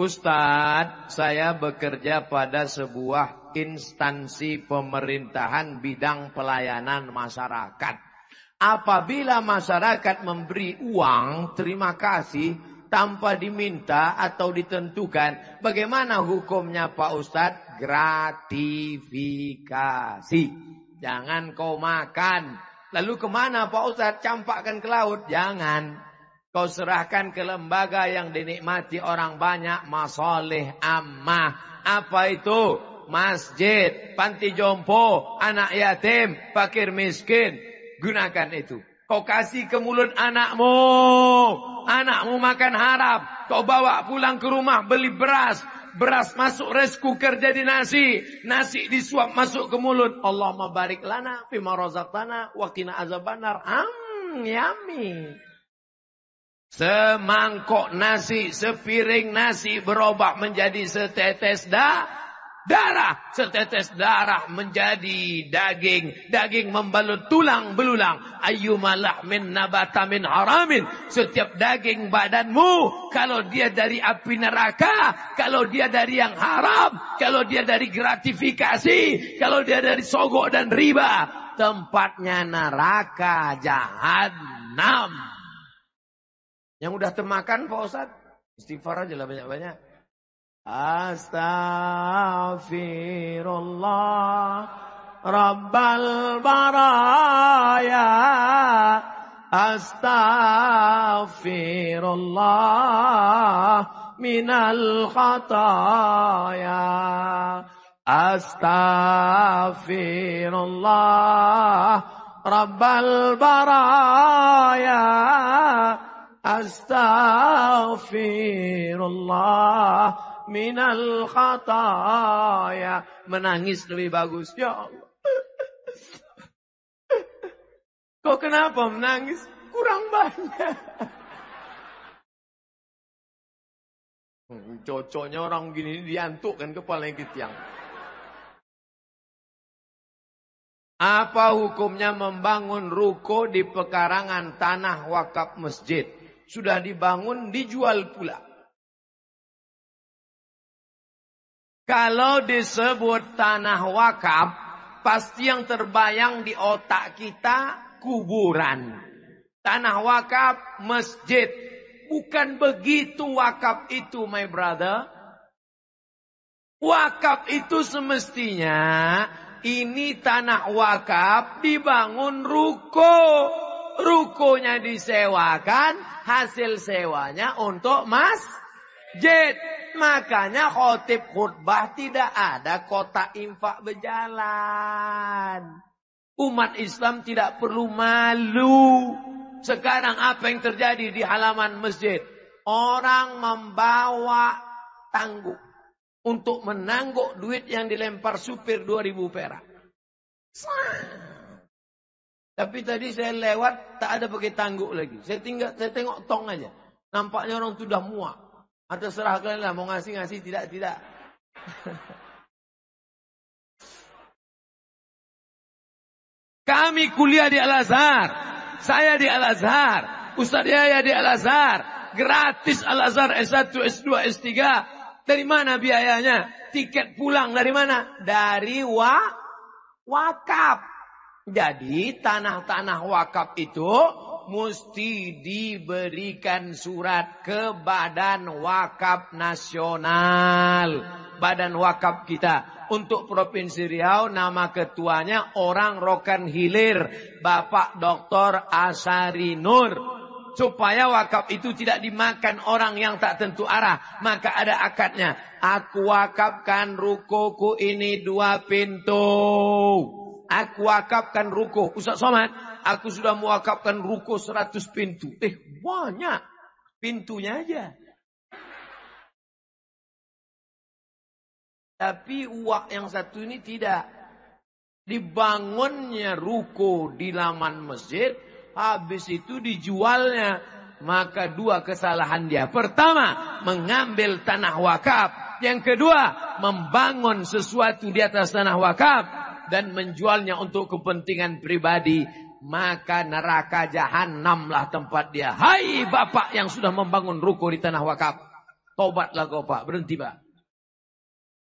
Ustadz, saya bekerja pada sebuah instansi pemerintahan bidang pelayanan masyarakat. Apabila masyarakat memberi uang, terima kasih, tanpa diminta atau ditentukan. Bagaimana hukumnya Pak Ustadz? Gratifikasi. Jangan kau makan. Lalu ke mana Pak Ustadz? Campakkan ke laut. Jangan. Kau serahkan ke lembaga yang dinikmati orang banyak. Masoleh ammah. Apa itu? Masjid, panti jompo, anak yatim, fakir miskin. Gunakan itu. Kau kasih ke mulut anakmu. Anakmu makan harap. Kau bawa pulang ke rumah beli beras. Beras masuk rice cooker jadi nasi. Nasi disuap masuk ke mulut. Allah barik lana. Fima tanah. Wakina azabanar. Hmm, yummy. Semangkok nasi, sepiring nasi berubah menjadi setetes dah darah, setetes darah menjadi daging, daging membalut tulang belulang. Ayyumalah min nabata min haramin. Setiap daging badanmu, kalau dia dari api neraka, kalau dia dari yang haram, kalau dia dari gratifikasi, kalau dia dari sogok dan riba, tempatnya neraka jahanam. Yang udah termakan Pak Ustaz, istighfar aja lah banyak-banyak. Astaghfirullah Rabbal baraya. Astaghfirullah minal khataya. Astaghfirullah Rabbal baraya Astaghfirullah minal khataya. Menangis lebih bagus. Ya Allah. Kok kenapa menangis? Kurang banyak. Cocoknya orang gini diantukkan kepala yang ketiang. Apa hukumnya membangun ruko di pekarangan tanah wakaf masjid? Sudah dibangun, dijual pula. Kalau disebut tanah wakaf, pasti yang terbayang di otak kita kuburan. Tanah wakaf, masjid. Bukan begitu wakaf itu, my brother. Wakaf itu semestinya ini tanah wakaf dibangun ruko. Rukonya disewakan, hasil sewanya untuk masjid. Makanya khotib khutbah tidak ada kota infak berjalan. Umat Islam tidak perlu malu. Sekarang apa yang terjadi di halaman masjid? Orang membawa tangguk. Untuk menangguk duit yang dilempar supir 2000 perak. Tapi tadi saya lewat tak ada pakai tangguk lagi. Saya tinggal saya tengok tong aja. Nampaknya orang sudah muak. Atau serah kalian lah mau ngasih-ngasih tidak-tidak. Kami kuliah di Al-Azhar. Saya di Al-Azhar. Ustaz Yahya di Al-Azhar. Gratis Al-Azhar S1, S2, S3. Dari mana biayanya? Tiket pulang dari mana? Dari wa wakaf. Jadi tanah-tanah wakaf itu mesti diberikan surat ke Badan Wakaf Nasional. Badan Wakaf kita. Untuk Provinsi Riau nama ketuanya orang Rokan Hilir. Bapak Dr. Asari Nur. Supaya wakaf itu tidak dimakan orang yang tak tentu arah. Maka ada akadnya. Aku wakafkan rukuku ini dua pintu. Aku wakafkan ruko. Ustaz Somad, aku sudah mewakafkan ruko 100 pintu. Eh, banyak. Pintunya aja. Tapi uak yang satu ini tidak. Dibangunnya ruko di laman masjid. Habis itu dijualnya. Maka dua kesalahan dia. Pertama, mengambil tanah wakaf. Yang kedua, membangun sesuatu di atas tanah wakaf dan menjualnya untuk kepentingan pribadi, maka neraka jahanamlah tempat dia. Hai bapak yang sudah membangun ruko di tanah wakaf. Tobatlah kau Pak, berhenti Pak.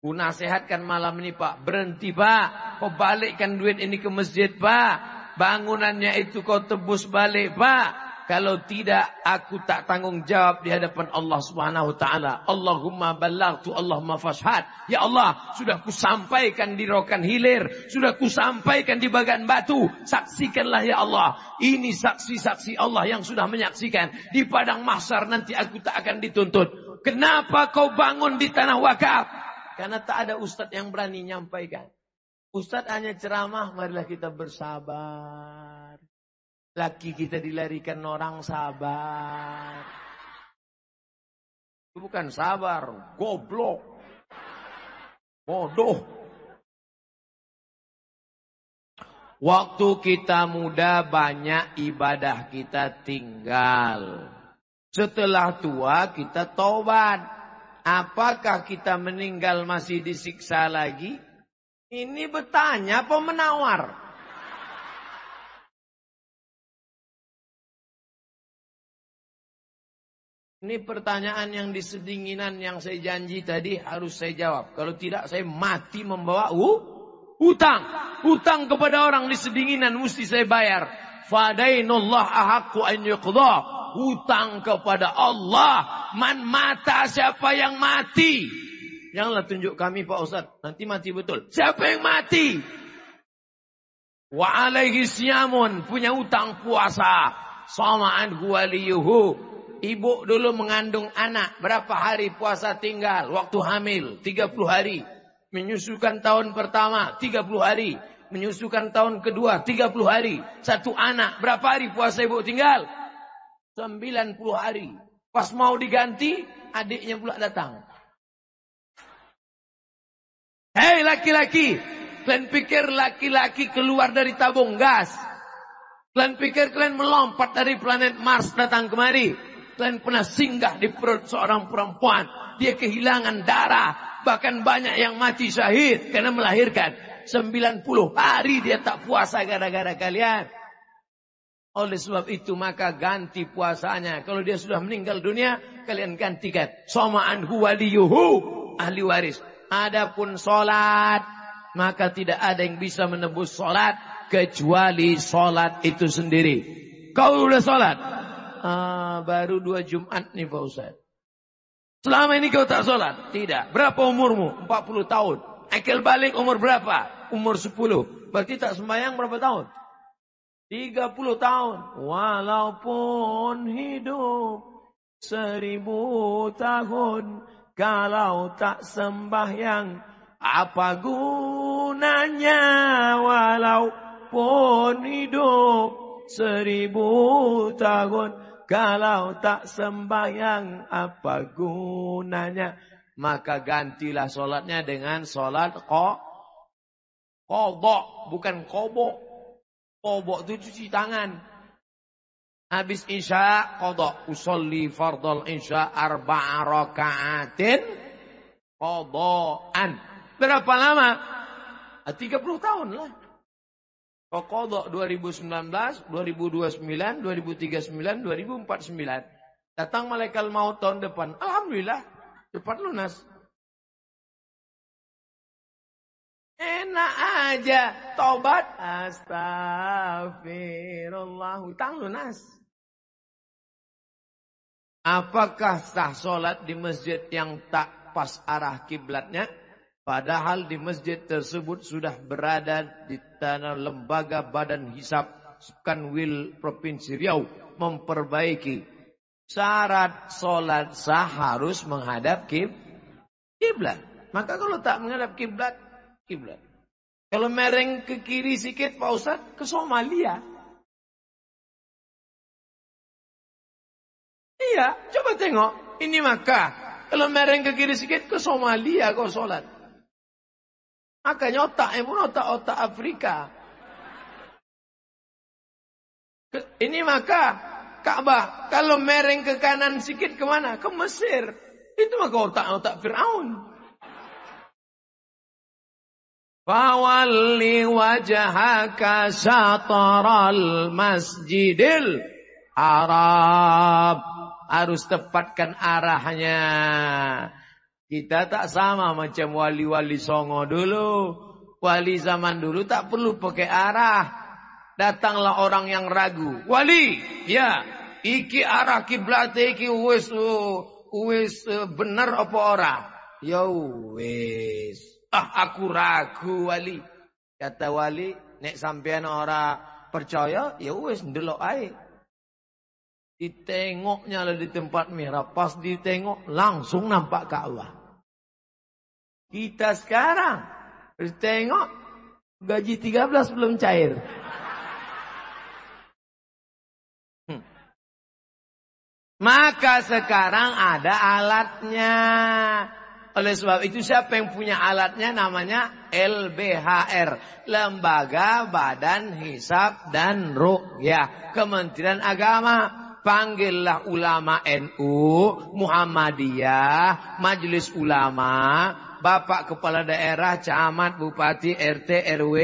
Ku nasihatkan malam ini Pak, berhenti Pak. Kau balikkan duit ini ke masjid Pak. Bangunannya itu kau tebus balik Pak. Kalau tidak aku tak tanggung jawab di hadapan Allah Subhanahu wa taala. Allahumma ballaghtu Allahumma fashhad. Ya Allah, sudah ku sampaikan di rokan hilir, sudah ku sampaikan di bagan batu. Saksikanlah ya Allah. Ini saksi-saksi Allah yang sudah menyaksikan di padang mahsyar nanti aku tak akan dituntut. Kenapa kau bangun di tanah wakaf? Karena tak ada ustaz yang berani nyampaikan. Ustaz hanya ceramah, marilah kita bersabar. Laki kita dilarikan orang sabar. Itu bukan sabar, goblok. Bodoh. Waktu kita muda banyak ibadah kita tinggal. Setelah tua kita tobat. Apakah kita meninggal masih disiksa lagi? Ini bertanya apa menawar? Ini pertanyaan yang disedinginan yang saya janji tadi harus saya jawab. Kalau tidak saya mati membawa uh, hutang. Hutang kepada orang di sedinginan mesti saya bayar. Fadainullah ahakku an yuqda. Hutang kepada Allah. Man mata siapa yang mati. Janganlah tunjuk kami Pak Ustaz. Nanti mati betul. Siapa yang mati? Wa alaihi. Punya hutang puasa. Sama'an huwaliyuhu Ibu dulu mengandung anak. Berapa hari puasa tinggal? Waktu hamil. 30 hari. Menyusukan tahun pertama. 30 hari. Menyusukan tahun kedua. 30 hari. Satu anak. Berapa hari puasa ibu tinggal? 90 hari. Pas mau diganti. Adiknya pula datang. Hei laki-laki. Kalian pikir laki-laki keluar dari tabung gas. Kalian pikir kalian melompat dari planet Mars datang kemari. Kalian pernah singgah di perut seorang perempuan. Dia kehilangan darah. Bahkan banyak yang mati syahid karena melahirkan. 90 hari dia tak puasa gara-gara kalian. Oleh sebab itu maka ganti puasanya. Kalau dia sudah meninggal dunia, kalian gantikan. Soma'an huwaliyuhu. Ahli waris. Adapun solat. Maka tidak ada yang bisa menebus solat. Kecuali solat itu sendiri. Kau sudah solat. Ah, baru dua Jumat nih Pak Ustaz. Selama ini kau tak sholat? Tidak. Berapa umurmu? 40 tahun. Akil balik umur berapa? Umur 10. Berarti tak sembahyang berapa tahun? 30 tahun. Walaupun hidup seribu tahun. Kalau tak sembahyang. Apa gunanya walaupun hidup seribu tahun. Kalau tak sembahyang apa gunanya? Maka gantilah solatnya dengan solat ko, kobok, bukan kobok. Kobok itu cuci tangan. Habis isya kodok. Usolli fardal isya arba'a raka'atin kodokan. Berapa lama? 30 tahun lah. Kokodok 2019, 2029, 2039, 2049. Datang malaikat maut tahun depan. Alhamdulillah. Cepat lunas. Enak aja. Tobat. Astagfirullah. Hutang lunas. Apakah sah solat di masjid yang tak pas arah kiblatnya? Padahal di masjid tersebut sudah berada di tanah lembaga badan hisap Kanwil Provinsi Riau memperbaiki syarat solat sah harus menghadap kiblat. Maka kalau tak menghadap kiblat, kiblat. Kalau mereng ke kiri sikit Pak Ustaz, ke Somalia. Iya, coba tengok. Ini maka. Kalau mereng ke kiri sikit, ke Somalia kau solat. Makanya otaknya pun otak-otak Afrika. Ini maka Ka'bah kalau mereng ke kanan sedikit ke mana? Ke Mesir. Itu maka otak-otak Fir'aun. Fawalli wajahaka syataral masjidil Arab. Harus tepatkan arahnya. Kita tak sama macam wali-wali songo dulu. Wali zaman dulu tak perlu pakai arah. Datanglah orang yang ragu. Wali, ya, iki arah kiblat iki wis wis bener apa ora? Ya wis. Ah aku ragu wali. Kata wali, nek sampean ora percaya, ya wis ndelok ae. Ditengoknya lah di tempat merah. Pas ditengok langsung nampak Ka'bah. Kita sekarang ditengok gaji 13 belum cair. Hmm. Maka sekarang ada alatnya. Oleh sebab itu siapa yang punya alatnya namanya LBHR. Lembaga Badan Hisab dan Rukyah. Kementerian Agama panggillah ulama NU, Muhammadiyah, Majelis Ulama, Bapak Kepala Daerah, Camat, Bupati, RT, RW,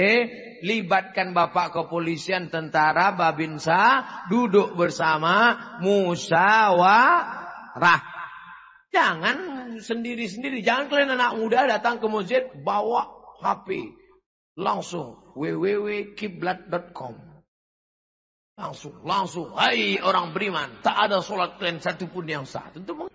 libatkan Bapak Kepolisian, Tentara, Babinsa, duduk bersama, musyawarah. Jangan sendiri-sendiri, jangan kalian anak muda datang ke masjid, bawa HP. Langsung www.kiblat.com Langsung, langsung. Hai orang beriman. Tak ada sholat kalian satupun yang sah. Tentu